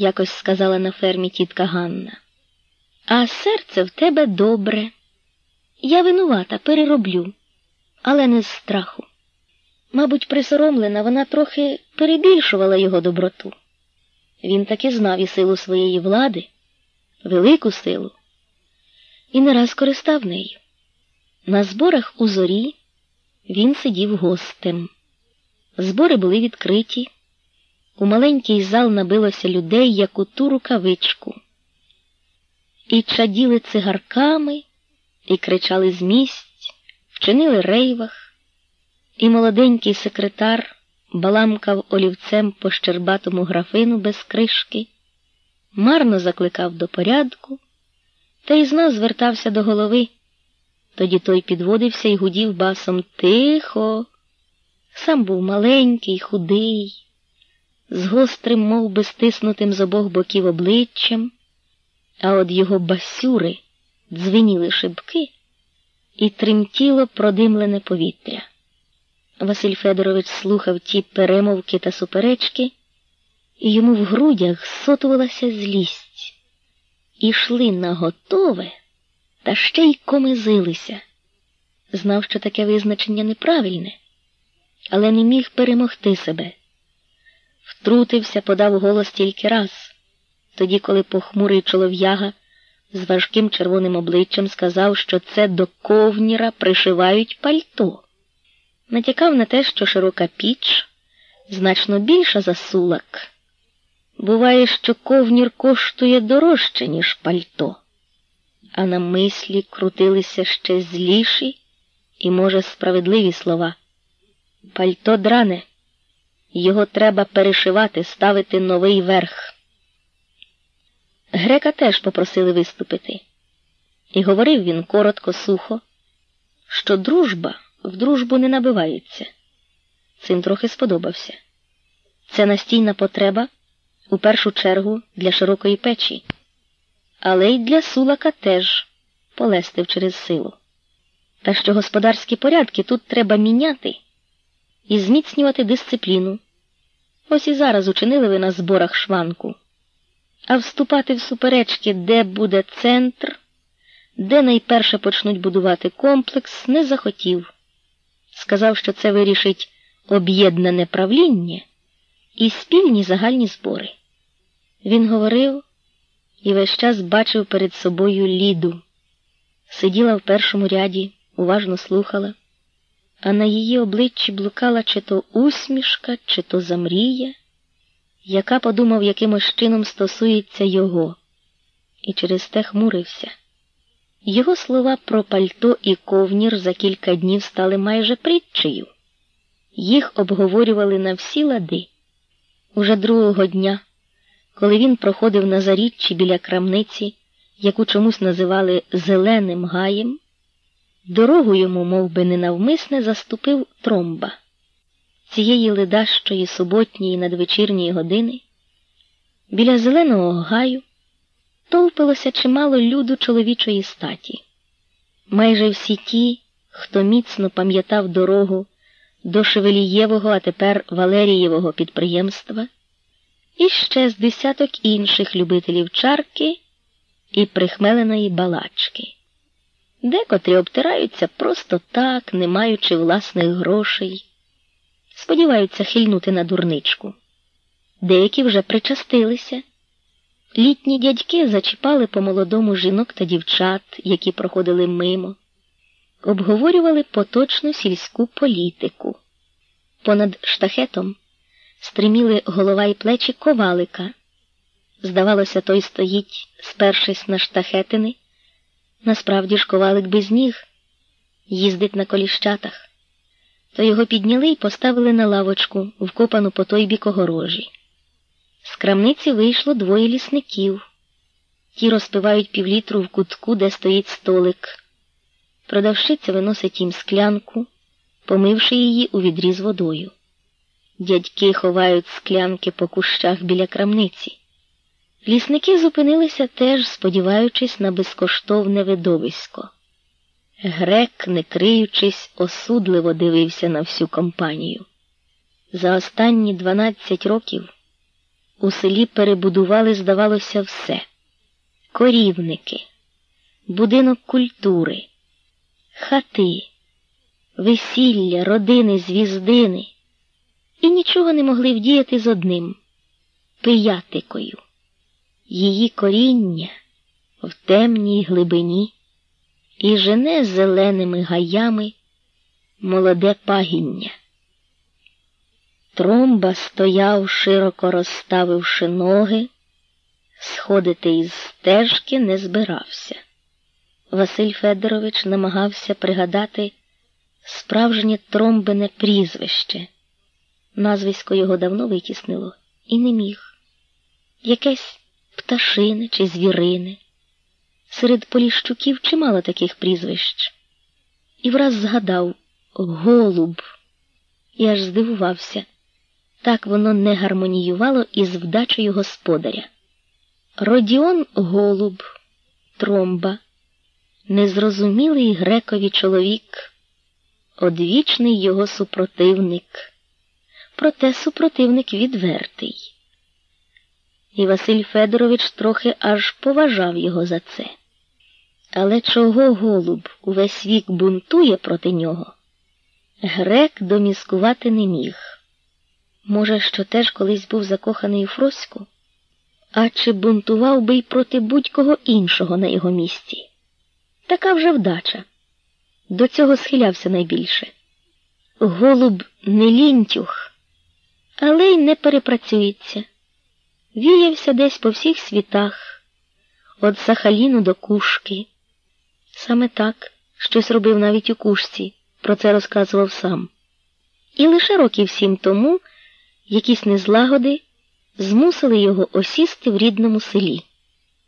якось сказала на фермі тітка Ганна. А серце в тебе добре. Я винувата, перероблю, але не з страху. Мабуть, присоромлена, вона трохи перебільшувала його доброту. Він таки знав і силу своєї влади, велику силу, і не раз користав нею. На зборах у зорі він сидів гостем. Збори були відкриті. У маленький зал набилося людей, як у ту рукавичку, і чаділи цигарками, і кричали з місць, вчинили рейвах, і молоденький секретар баламкав олівцем по щербатому графину без кришки, марно закликав до порядку, та й знов звертався до голови. Тоді той підводився і гудів басом тихо. Сам був маленький, худий, з гострим, мов би стиснутим з обох боків обличчям, а от його басюри дзвеніли шибки і тремтіло продимлене повітря. Василь Федорович слухав ті перемовки та суперечки, і йому в грудях сотувалася злість. Ішли на готове та ще й комизилися. Знав, що таке визначення неправильне, але не міг перемогти себе. Втрутився, подав голос тільки раз, тоді, коли похмурий чолов'яга з важким червоним обличчям сказав, що це до ковніра пришивають пальто. Натякав на те, що широка піч значно більша за сулак. Буває, що ковнір коштує дорожче, ніж пальто, а на мислі крутилися ще зліші і, може, справедливі слова. Пальто дране, його треба перешивати, ставити новий верх. Грека теж попросили виступити, і говорив він коротко, сухо, що дружба в дружбу не набивається. Цим трохи сподобався. Це настійна потреба у першу чергу для широкої печі, але й для сулака теж полестив через силу. Та що господарські порядки тут треба міняти і зміцнювати дисципліну. Ось і зараз учинили ви на зборах шванку, а вступати в суперечки, де буде центр, де найперше почнуть будувати комплекс, не захотів. Сказав, що це вирішить об'єднане правління і спільні загальні збори. Він говорив і весь час бачив перед собою Ліду. Сиділа в першому ряді, уважно слухала, а на її обличчі блукала чи то усмішка, чи то замрія, яка подумав, якимось чином стосується його, і через те хмурився. Його слова про пальто і ковнір за кілька днів стали майже притчею. Їх обговорювали на всі лади. Уже другого дня, коли він проходив на заріччі біля крамниці, яку чомусь називали Зеленим гаєм, дорогу йому, мов би, ненавмисне, заступив тромба. Цієї ледащої суботньої надвечірньої години біля зеленого гаю товпилося чимало люду чоловічої статі. Майже всі ті, хто міцно пам'ятав дорогу до Шевелієвого, а тепер Валерієвого підприємства, і ще з десяток інших любителів чарки і прихмеленої балачки. Декотрі обтираються просто так, не маючи власних грошей, сподіваються хильнути на дурничку. Деякі вже причастилися. Літні дядьки зачіпали по молодому жінок та дівчат, які проходили мимо, обговорювали поточну сільську політику. Понад штахетом стриміли голова і плечі ковалика. Здавалося, той стоїть, спершись на штахетини. Насправді ж ковалик без ніг, їздить на коліщатах. То його підняли і поставили на лавочку, вкопану по той бік огорожі. З крамниці вийшло двоє лісників. Ті розпивають півлітру в кутку, де стоїть столик. Продавщиця виносить їм склянку, помивши її у відрі з водою. Дядьки ховають склянки по кущах біля крамниці. Лісники зупинилися теж, сподіваючись на безкоштовне видовисько. Грек, не криючись, осудливо дивився на всю компанію. За останні дванадцять років у селі перебудували, здавалося, все корівники, будинок культури, хати, весілля, родини, звіздини, і нічого не могли вдіяти з одним пиятикою. Її коріння в темній глибині і жене зеленими гаями молоде пагіння. Тромба стояв, широко розставивши ноги, сходити із стежки не збирався. Василь Федорович намагався пригадати справжнє тромбине прізвище. Назвисько його давно витіснило і не міг. Якесь пташине чи звірини. Серед поліщуків чимало таких прізвищ. І враз згадав голуб і аж здивувався. Так воно не гармоніювало із вдачею господаря. Родіон Голуб, тромба, незрозумілий грекові чоловік, одвічний його супротивник, проте супротивник відвертий. І Василь Федорович трохи аж поважав його за це. Але чого голуб увесь вік бунтує проти нього? Грек доміскувати не міг. Може, що теж колись був закоханий у Фроську? А чи бунтував би й проти будь-кого іншого на його місці? Така вже вдача. До цього схилявся найбільше. Голуб не лінтюх, але й не перепрацюється. Віявся десь по всіх світах, від Сахаліну до Кушки. Саме так щось робив навіть у кушці, про це розказував сам. І лише років сім тому якісь незлагоди змусили його осісти в рідному селі.